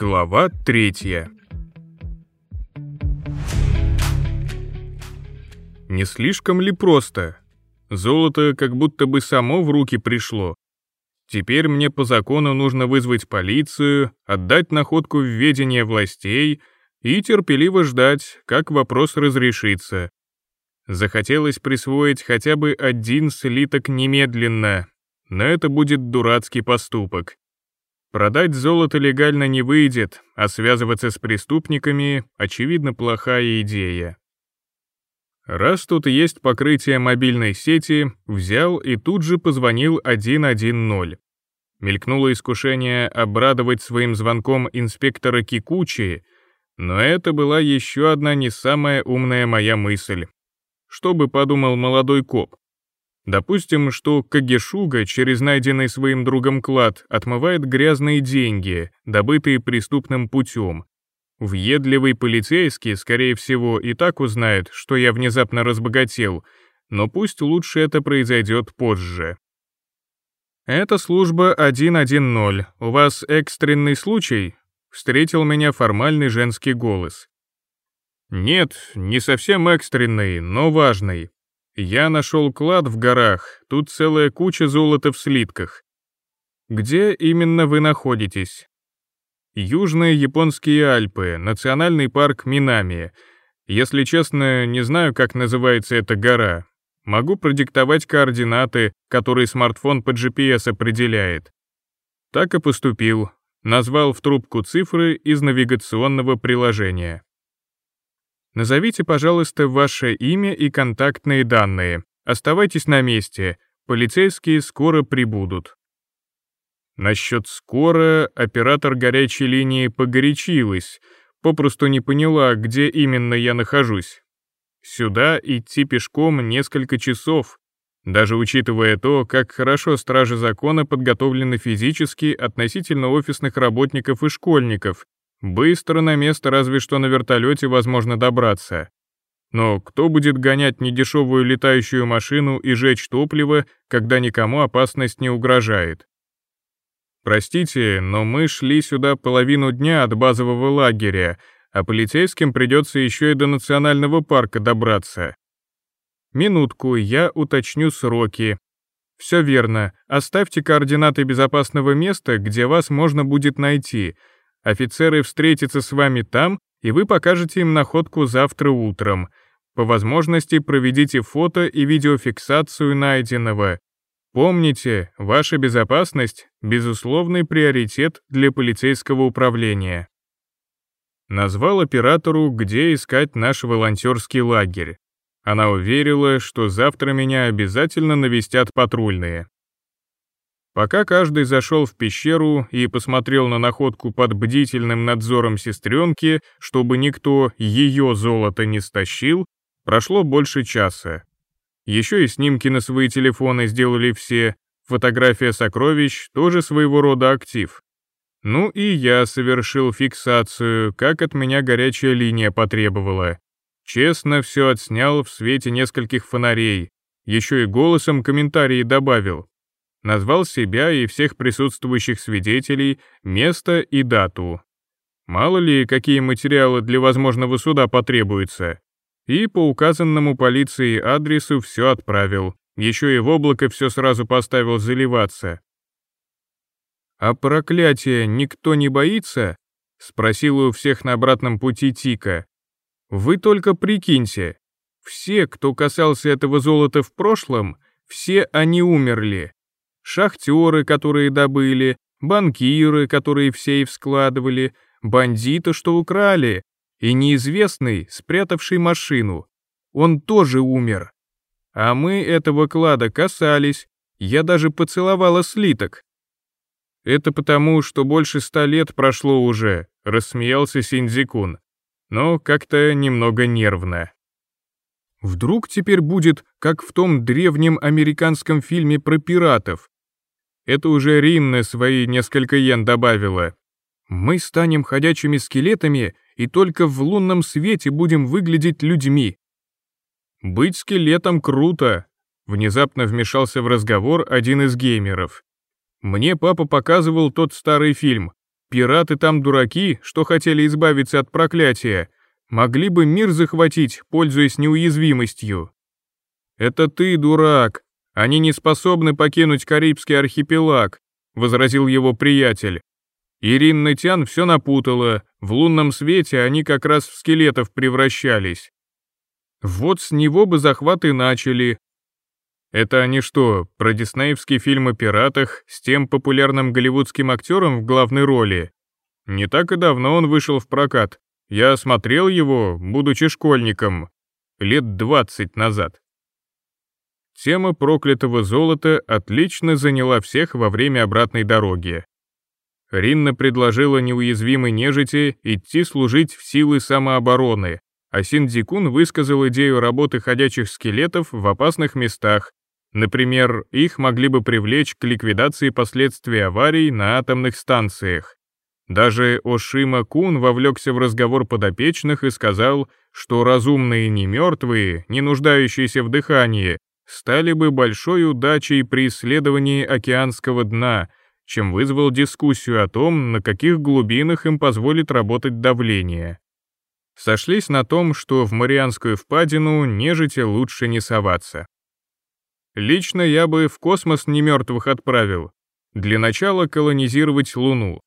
Глава третья. Не слишком ли просто? Золото как будто бы само в руки пришло. Теперь мне по закону нужно вызвать полицию, отдать находку в ведение властей и терпеливо ждать, как вопрос разрешится. Захотелось присвоить хотя бы один слиток немедленно, но это будет дурацкий поступок. Продать золото легально не выйдет, а связываться с преступниками, очевидно, плохая идея. Раз тут есть покрытие мобильной сети, взял и тут же позвонил 110. Мелькнуло искушение обрадовать своим звонком инспектора Кикучи, но это была еще одна не самая умная моя мысль. Что бы подумал молодой коп? Допустим, что Кагешуга через найденный своим другом клад отмывает грязные деньги, добытые преступным путем. Въедливый полицейский, скорее всего, и так узнает, что я внезапно разбогател, но пусть лучше это произойдет позже. Это служба 110. У вас экстренный случай? Встретил меня формальный женский голос. Нет, не совсем экстренный, но важный. Я нашел клад в горах, тут целая куча золота в слитках. Где именно вы находитесь? Южные японские Альпы, национальный парк Минами. Если честно, не знаю, как называется эта гора. Могу продиктовать координаты, которые смартфон по GPS определяет. Так и поступил. Назвал в трубку цифры из навигационного приложения. Назовите, пожалуйста, ваше имя и контактные данные. Оставайтесь на месте. Полицейские скоро прибудут. Насчет «скоро» оператор горячей линии погорячилась, попросту не поняла, где именно я нахожусь. Сюда идти пешком несколько часов, даже учитывая то, как хорошо стражи закона подготовлены физически относительно офисных работников и школьников, Быстро на место разве что на вертолете возможно добраться. Но кто будет гонять недешевую летающую машину и жечь топливо, когда никому опасность не угрожает? Простите, но мы шли сюда половину дня от базового лагеря, а полицейским придется еще и до национального парка добраться. Минутку, я уточню сроки. Все верно, оставьте координаты безопасного места, где вас можно будет найти — Офицеры встретятся с вами там, и вы покажете им находку завтра утром. По возможности проведите фото и видеофиксацию найденного. Помните, ваша безопасность — безусловный приоритет для полицейского управления. Назвал оператору, где искать наш волонтерский лагерь. Она уверила, что завтра меня обязательно навестят патрульные. Пока каждый зашел в пещеру и посмотрел на находку под бдительным надзором сестренки, чтобы никто ее золото не стащил, прошло больше часа. Еще и снимки на свои телефоны сделали все, фотография сокровищ тоже своего рода актив. Ну и я совершил фиксацию, как от меня горячая линия потребовала. Честно все отснял в свете нескольких фонарей, еще и голосом комментарии добавил, назвал себя и всех присутствующих свидетелей, место и дату. Мало ли, какие материалы для возможного суда потребуются. И по указанному полиции адресу все отправил, еще и в облако все сразу поставил заливаться. «А проклятие никто не боится?» — Спросил у всех на обратном пути Тика. «Вы только прикиньте, все, кто касался этого золота в прошлом, все они умерли шахтеры, которые добыли, банкиры, которые в сейф складывали, бандиты, что украли, и неизвестный, спрятавший машину. Он тоже умер. А мы этого клада касались, я даже поцеловала слиток. Это потому, что больше ста лет прошло уже, рассмеялся Синдзикун, но как-то немного нервно. Вдруг теперь будет, как в том древнем американском фильме про пиратов, это уже Ринна свои несколько йен добавила. Мы станем ходячими скелетами и только в лунном свете будем выглядеть людьми. Быть скелетом круто, внезапно вмешался в разговор один из геймеров. Мне папа показывал тот старый фильм. Пираты там дураки, что хотели избавиться от проклятия. Могли бы мир захватить, пользуясь неуязвимостью. Это ты, дурак, они не способны покинуть Карибский архипелаг», — возразил его приятель. Ирин Нетян все напутала, в лунном свете они как раз в скелетов превращались. Вот с него бы захваты начали. Это они что, про диснеевский фильм о пиратах с тем популярным голливудским актером в главной роли? Не так и давно он вышел в прокат. Я смотрел его, будучи школьником, лет двадцать назад. Тема проклятого золота отлично заняла всех во время обратной дороги. Ринна предложила неуязвимой нежити идти служить в силы самообороны, а Синдзикун высказал идею работы ходячих скелетов в опасных местах. Например, их могли бы привлечь к ликвидации последствий аварий на атомных станциях. Даже Ошима Кун вовлекся в разговор подопечных и сказал, что разумные не мертвые, не нуждающиеся в дыхании, стали бы большой удачей при исследовании океанского дна, чем вызвал дискуссию о том, на каких глубинах им позволит работать давление. Сошлись на том, что в Марианскую впадину нежити лучше не соваться. Лично я бы в космос немертвых отправил. Для начала колонизировать Луну.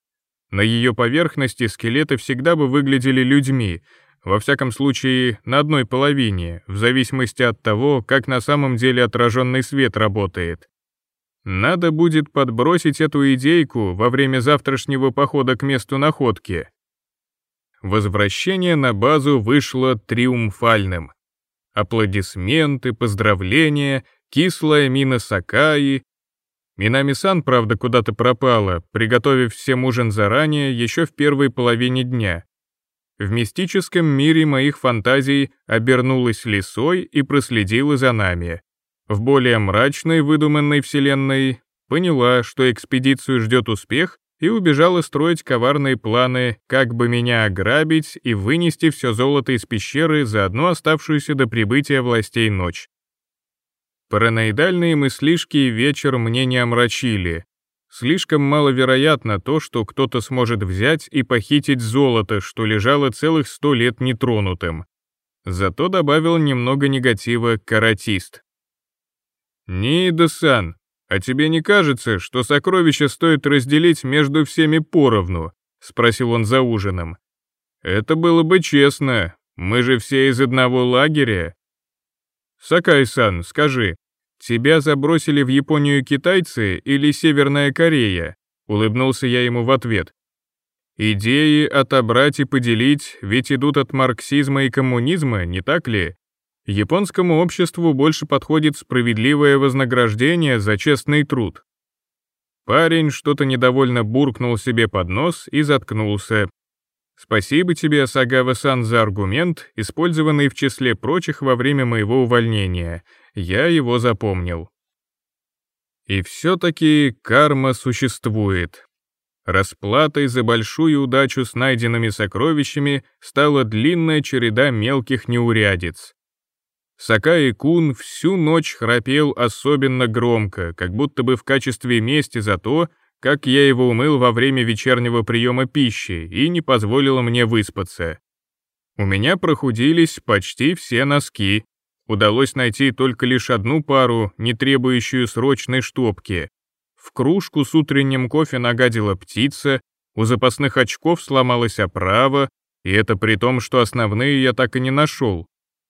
На ее поверхности скелеты всегда бы выглядели людьми, во всяком случае на одной половине, в зависимости от того, как на самом деле отраженный свет работает. Надо будет подбросить эту идейку во время завтрашнего похода к месту находки. Возвращение на базу вышло триумфальным. Аплодисменты, поздравления, кислая мина Сакаи. Минами-сан, правда, куда-то пропала, приготовив всем ужин заранее, еще в первой половине дня в мистическом мире моих фантазий обернулась лисой и проследила за нами. В более мрачной выдуманной вселенной поняла, что экспедицию ждет успех и убежала строить коварные планы, как бы меня ограбить и вынести все золото из пещеры за одну оставшуюся до прибытия властей ночь. Параноидальные мыслишки вечер мне не омрачили, слишком маловероятно то, что кто-то сможет взять и похитить золото, что лежало целых сто лет нетронутым. Зато добавил немного негатива каратист. «Ниида-сан, а тебе не кажется, что сокровища стоит разделить между всеми поровну?» — спросил он за ужином. «Это было бы честно, мы же все из одного лагеря». «Сакай-сан, скажи, «Тебя забросили в Японию китайцы или Северная Корея?» — улыбнулся я ему в ответ. «Идеи отобрать и поделить ведь идут от марксизма и коммунизма, не так ли? Японскому обществу больше подходит справедливое вознаграждение за честный труд». Парень что-то недовольно буркнул себе под нос и заткнулся. «Спасибо тебе, Сагава-сан, за аргумент, использованный в числе прочих во время моего увольнения», я его запомнил. И все-таки карма существует. Расплатой за большую удачу с найденными сокровищами стала длинная череда мелких неурядиц. Сакаи Кун всю ночь храпел особенно громко, как будто бы в качестве мести за то, как я его умыл во время вечернего приема пищи и не позволил мне выспаться. У меня прохудились почти все носки, удалось найти только лишь одну пару, не требующую срочной штопки. В кружку с утренним кофе нагадила птица, у запасных очков сломалась оправа, и это при том, что основные я так и не нашел.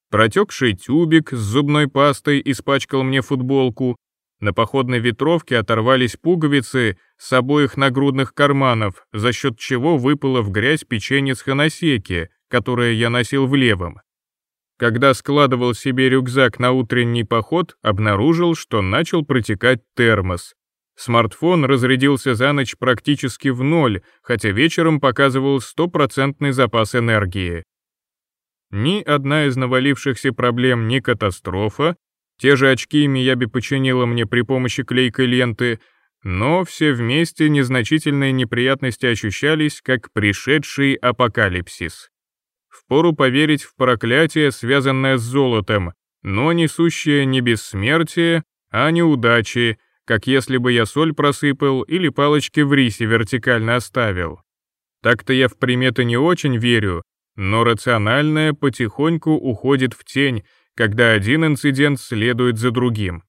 Протекший тюбик с зубной пастой испачкал мне футболку, на походной ветровке оторвались пуговицы с обоих нагрудных карманов, за счет чего выпало в грязь печенье с ханасеки, которое я носил в левом. Когда складывал себе рюкзак на утренний поход, обнаружил, что начал протекать термос. Смартфон разрядился за ночь практически в ноль, хотя вечером показывал стопроцентный запас энергии. Ни одна из навалившихся проблем не катастрофа, те же очки Мияби починила мне при помощи клейкой ленты, но все вместе незначительные неприятности ощущались как пришедший апокалипсис впору поверить в проклятие, связанное с золотом, но несущее не бессмертие, а неудачи, как если бы я соль просыпал или палочки в рисе вертикально оставил. Так-то я в приметы не очень верю, но рациональное потихоньку уходит в тень, когда один инцидент следует за другим.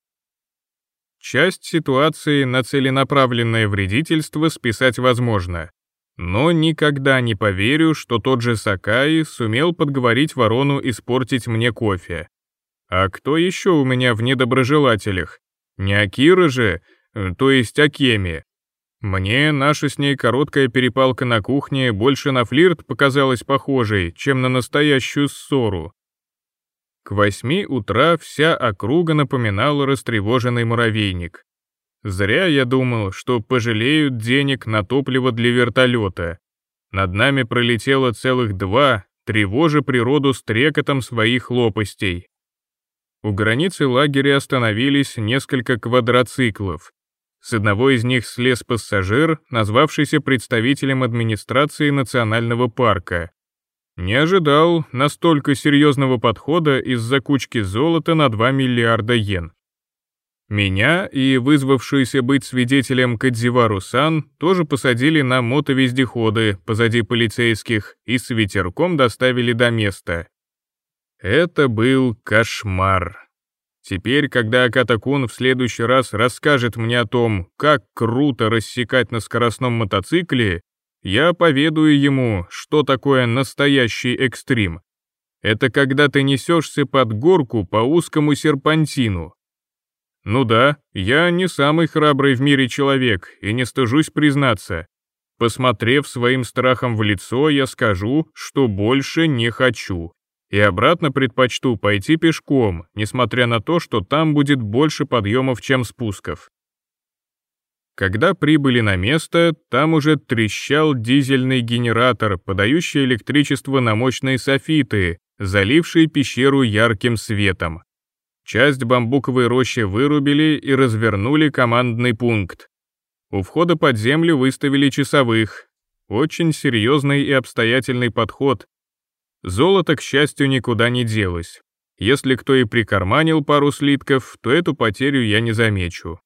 Часть ситуации на целенаправленное вредительство списать возможно, но никогда не поверю, что тот же Сакаи сумел подговорить ворону испортить мне кофе. А кто еще у меня в недоброжелателях? Не Акира же, э, то есть Акеми. Мне наша с ней короткая перепалка на кухне больше на флирт показалась похожей, чем на настоящую ссору. К восьми утра вся округа напоминала растревоженный муравейник. Зря я думал, что пожалеют денег на топливо для вертолета. Над нами пролетело целых два, тревожа природу стрекотом своих лопастей. У границы лагеря остановились несколько квадроциклов. С одного из них слез пассажир, назвавшийся представителем администрации национального парка. Не ожидал настолько серьезного подхода из-за кучки золота на 2 миллиарда йен. Меня и вызвавшуюся быть свидетелем Кадзивару Сан тоже посадили на мотовездеходы позади полицейских и с ветерком доставили до места. Это был кошмар. Теперь, когда Акатакун в следующий раз расскажет мне о том, как круто рассекать на скоростном мотоцикле, я поведаю ему, что такое настоящий экстрим. Это когда ты несешься под горку по узкому серпантину, ну да, я не самый храбрый в мире человек и не стыжусь признаться. Посмотрев своим страхом в лицо, я скажу, что больше не хочу. И обратно предпочту пойти пешком, несмотря на то, что там будет больше подъемов, чем спусков. Когда прибыли на место, там уже трещал дизельный генератор, подающий электричество на мощные софиты, залившие пещеру ярким светом. Часть бамбуковой рощи вырубили и развернули командный пункт. У входа под землю выставили часовых. Очень серьезный и обстоятельный подход. Золото, к счастью, никуда не делось. Если кто и прикарманил пару слитков, то эту потерю я не замечу.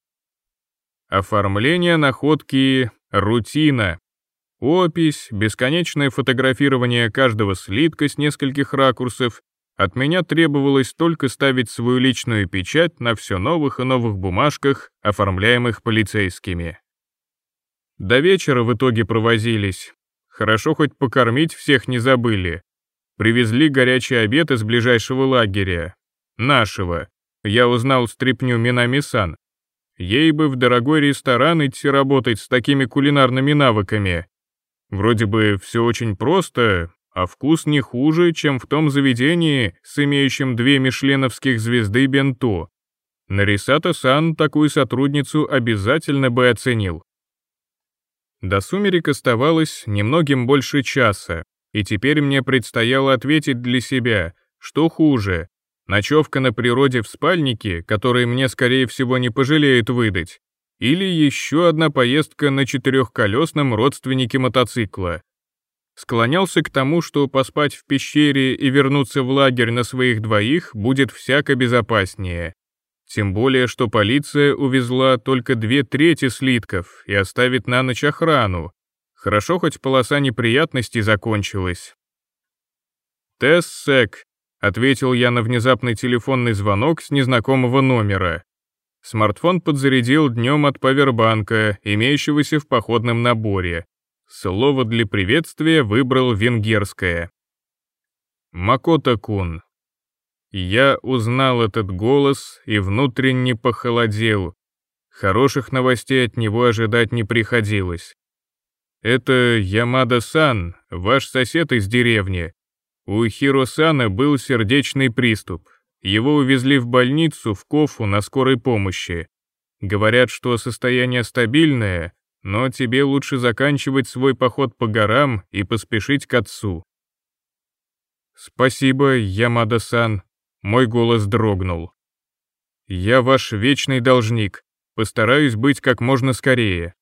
Оформление находки — рутина. Опись, бесконечное фотографирование каждого слитка с нескольких ракурсов — от меня требовалось только ставить свою личную печать на все новых и новых бумажках, оформляемых полицейскими. До вечера в итоге провозились. Хорошо хоть покормить всех не забыли. Привезли горячий обед из ближайшего лагеря. Нашего. Я узнал стрипню Минами-сан. Ей бы в дорогой ресторан идти работать с такими кулинарными навыками. Вроде бы все очень просто, а вкус не хуже, чем в том заведении с имеющим две мишленовских звезды бенту. Нарисата-сан такую сотрудницу обязательно бы оценил. До сумерек оставалось немногим больше часа, и теперь мне предстояло ответить для себя, что хуже, ночевка на природе в спальнике, который мне, скорее всего, не пожалеет выдать, или еще одна поездка на четырехколесном родственнике мотоцикла, склонялся к тому, что поспать в пещере и вернуться в лагерь на своих двоих будет всяко безопаснее. Тем более, что полиция увезла только две трети слитков и оставит на ночь охрану. Хорошо, хоть полоса неприятностей закончилась. «Тессек», — ответил я на внезапный телефонный звонок с незнакомого номера. Смартфон подзарядил днем от павербанка, имеющегося в походном наборе. Слово для приветствия выбрал венгерское. Макота-кун. Я узнал этот голос и внутренне похолодел. Хороших новостей от него ожидать не приходилось. «Это Ямада-сан, ваш сосед из деревни. У Хиросана был сердечный приступ. Его увезли в больницу в Кофу на скорой помощи. Говорят, что состояние стабильное, но тебе лучше заканчивать свой поход по горам и поспешить к отцу. Спасибо, Ямада-сан. Мой голос дрогнул. Я ваш вечный должник. Постараюсь быть как можно скорее.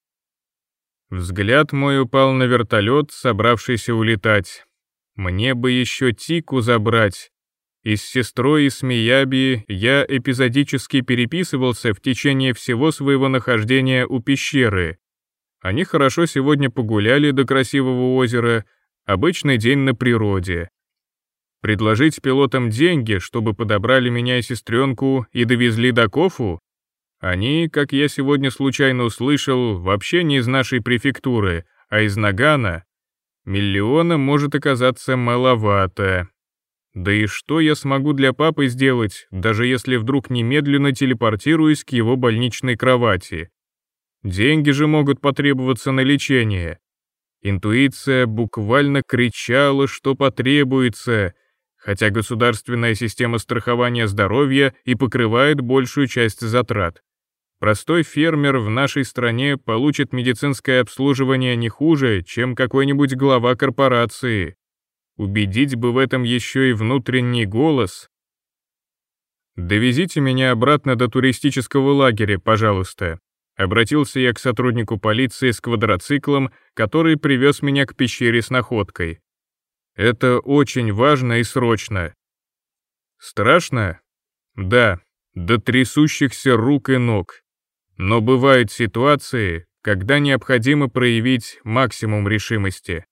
Взгляд мой упал на вертолет, собравшийся улетать. Мне бы еще Тику забрать. И с сестрой и с Мияби я эпизодически переписывался в течение всего своего нахождения у пещеры, они хорошо сегодня погуляли до красивого озера, обычный день на природе. Предложить пилотам деньги, чтобы подобрали меня и сестренку и довезли до Кофу? Они, как я сегодня случайно услышал, вообще не из нашей префектуры, а из Нагана. Миллиона может оказаться маловато. Да и что я смогу для папы сделать, даже если вдруг немедленно телепортируюсь к его больничной кровати? Деньги же могут потребоваться на лечение. Интуиция буквально кричала, что потребуется, хотя государственная система страхования здоровья и покрывает большую часть затрат. Простой фермер в нашей стране получит медицинское обслуживание не хуже, чем какой-нибудь глава корпорации. Убедить бы в этом еще и внутренний голос. «Довезите меня обратно до туристического лагеря, пожалуйста», Обратился я к сотруднику полиции с квадроциклом, который привез меня к пещере с находкой. Это очень важно и срочно. Страшно? Да, до трясущихся рук и ног. Но бывают ситуации, когда необходимо проявить максимум решимости.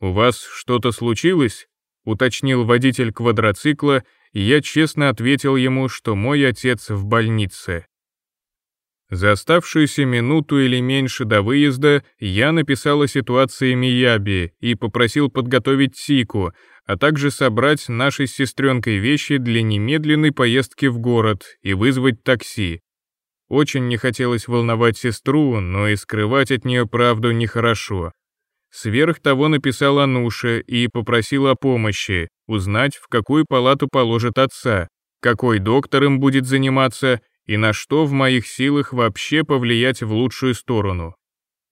«У вас что-то случилось?» — уточнил водитель квадроцикла, и я честно ответил ему, что мой отец в больнице. За оставшуюся минуту или меньше до выезда я написал о ситуации Мияби и попросил подготовить Сику, а также собрать нашей с сестренкой вещи для немедленной поездки в город и вызвать такси. Очень не хотелось волновать сестру, но и скрывать от нее правду нехорошо. Сверх того написал Ануше и попросил о помощи, узнать, в какую палату положат отца, какой доктор им будет заниматься и на что в моих силах вообще повлиять в лучшую сторону.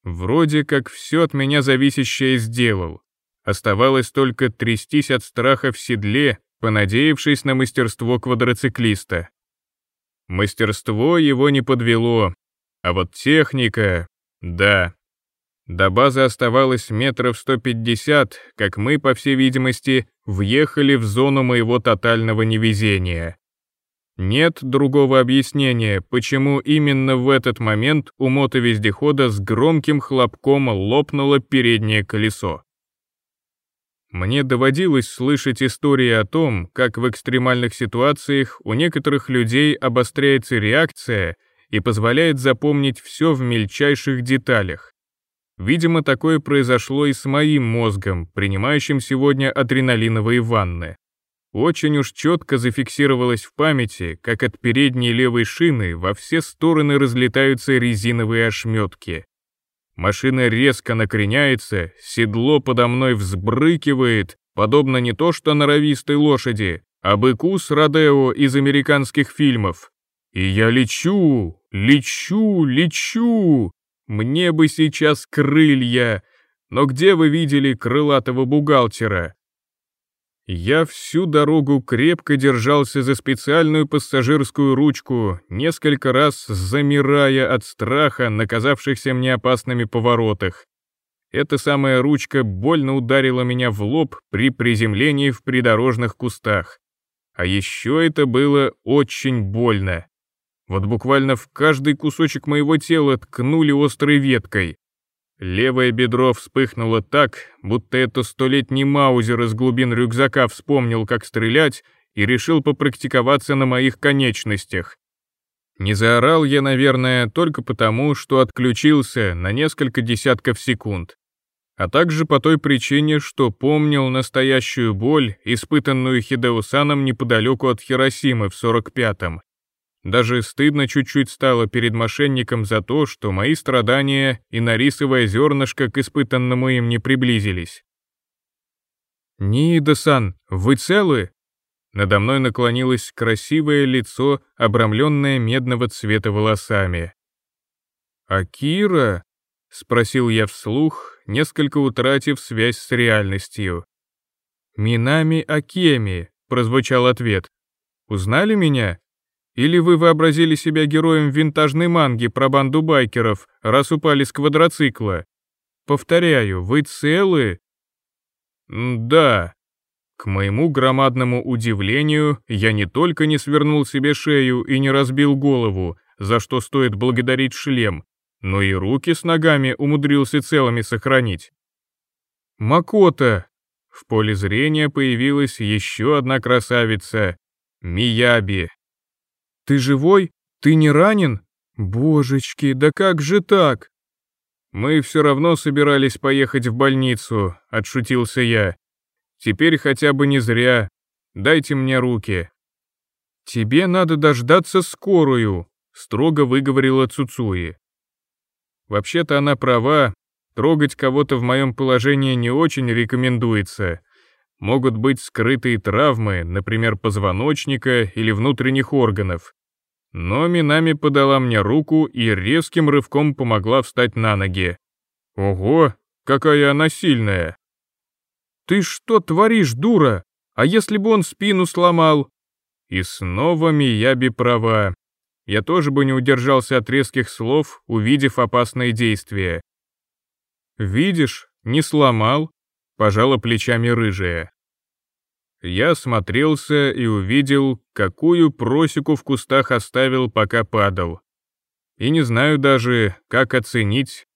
Вроде как все от меня зависящее сделал. Оставалось только трястись от страха в седле, понадеявшись на мастерство квадроциклиста. Мастерство его не подвело, а вот техника — да. До базы оставалось метров 150, как мы, по всей видимости, въехали в зону моего тотального невезения. Нет другого объяснения, почему именно в этот момент у мотовездехода с громким хлопком лопнуло переднее колесо. Мне доводилось слышать истории о том, как в экстремальных ситуациях у некоторых людей обостряется реакция и позволяет запомнить все в мельчайших деталях. Видимо, такое произошло и с моим мозгом, принимающим сегодня адреналиновые ванны. Очень уж четко зафиксировалось в памяти, как от передней левой шины во все стороны разлетаются резиновые ошметки. Машина резко накреняется, седло подо мной взбрыкивает, подобно не то что норовистой лошади, а быку с Родео из американских фильмов. И я лечу, лечу, лечу! Мне бы сейчас крылья! Но где вы видели крылатого бухгалтера? Я всю дорогу крепко держался за специальную пассажирскую ручку, несколько раз замирая от страха на казавшихся мне опасными поворотах. Эта самая ручка больно ударила меня в лоб при приземлении в придорожных кустах. А еще это было очень больно. Вот буквально в каждый кусочек моего тела ткнули острой веткой. Левое бедро вспыхнуло так, будто это столетний маузер из глубин рюкзака вспомнил, как стрелять, и решил попрактиковаться на моих конечностях. Не заорал я, наверное, только потому, что отключился на несколько десятков секунд, а также по той причине, что помнил настоящую боль, испытанную Хидеусаном неподалеку от Хиросимы в 45-м. Даже стыдно чуть-чуть стало перед мошенником за то, что мои страдания и нарисовое зернышко к испытанному им не приблизились. «Ниида-сан, вы целы?» Надо мной наклонилось красивое лицо, обрамленное медного цвета волосами. «Акира?» — спросил я вслух, несколько утратив связь с реальностью. «Минами Акеми», — прозвучал ответ. «Узнали меня?» Или вы вообразили себя героем винтажной манги про банду байкеров, раз упали с квадроцикла? Повторяю, вы целы?» «Да». К моему громадному удивлению, я не только не свернул себе шею и не разбил голову, за что стоит благодарить шлем, но и руки с ногами умудрился целыми сохранить. «Макота!» В поле зрения появилась еще одна красавица — Мияби. Ты живой? Ты не ранен? Божечки, да как же так? Мы все равно собирались поехать в больницу, отшутился я. Теперь хотя бы не зря. Дайте мне руки. Тебе надо дождаться скорую, строго выговорила Цуцуи. Вообще-то она права, трогать кого-то в моем положении не очень рекомендуется. Могут быть скрытые травмы, например, позвоночника или внутренних органов но Минами подала мне руку и резким рывком помогла встать на ноги. «Ого, какая она сильная!» «Ты что творишь, дура? А если бы он спину сломал?» И снова Мияби права. Я тоже бы не удержался от резких слов, увидев опасное действие. «Видишь, не сломал», — пожала плечами рыжая. Я смотрелся и увидел, какую просеку в кустах оставил, пока падал. И не знаю даже, как оценить.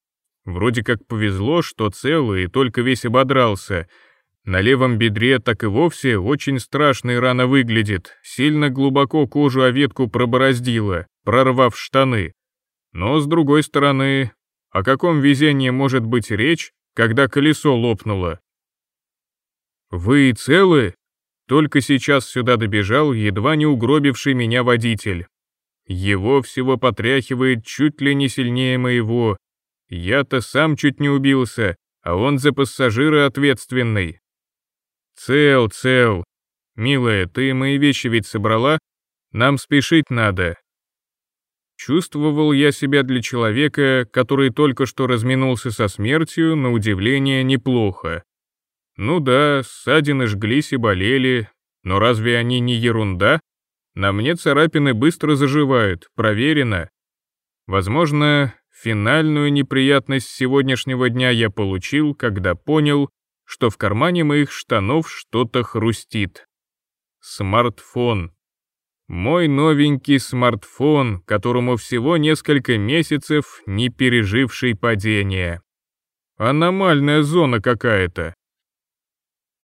Вроде как повезло, что целый и только весь ободрался. На левом бедре так и вовсе очень страшная рана выглядит, сильно глубоко кожу о ветку пробороздила, прорвав штаны. Но с другой стороны, о каком везении может быть речь, когда колесо лопнуло? «Вы целы?» Только сейчас сюда добежал едва не угробивший меня водитель. Его всего потряхивает чуть ли не сильнее моего. Я-то сам чуть не убился, а он за пассажира ответственный. Цел, цел. Милая, ты мои вещи ведь собрала? Нам спешить надо. Чувствовал я себя для человека, который только что разминулся со смертью, на удивление, неплохо. Ну да, ссадины жглись и болели, но разве они не ерунда? На мне царапины быстро заживают, проверено. Возможно, финальную неприятность сегодняшнего дня я получил, когда понял, что в кармане моих штанов что-то хрустит. Смартфон. Мой новенький смартфон, которому всего несколько месяцев, не переживший падения. Аномальная зона какая-то.